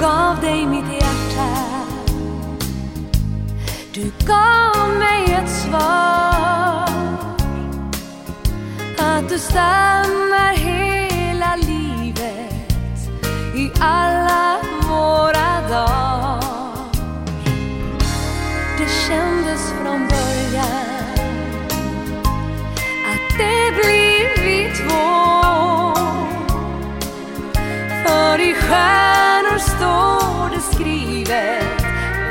gav dig mitt hjärta. Du gav mig ett svar. Att du stannar hela livet i alla våra dagar. Det kändes från början att det blir skrivet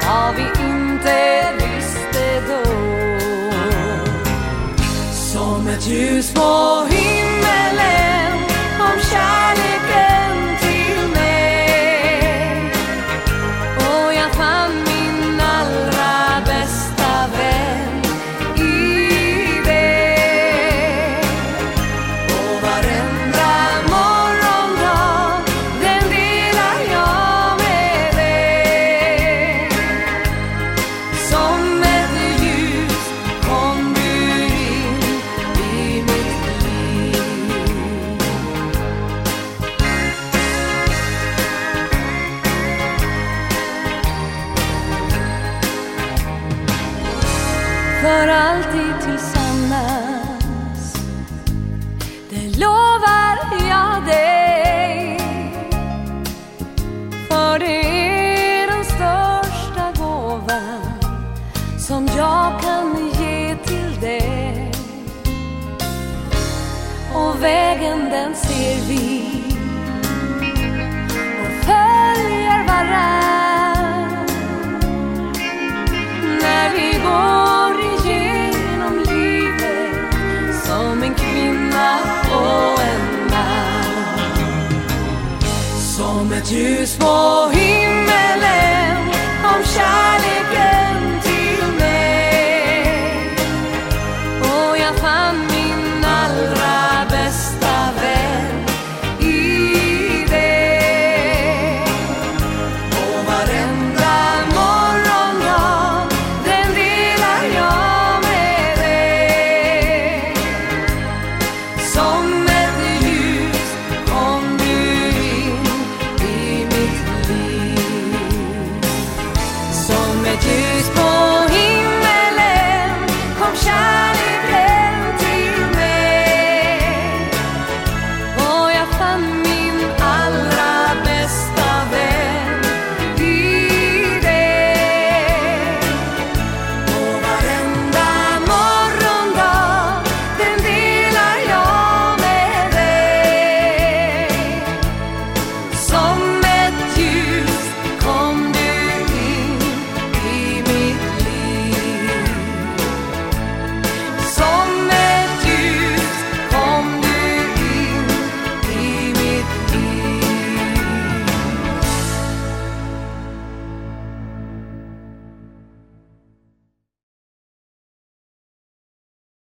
vad vi inte visste då. Som ett ljus på himmelen om kärleken För alltid tillsammans. Det lovar jag dig. För det är den största gåvan Som jag kan ge till dig. Och vägen den ser vi Som ett ljus på himmelen Som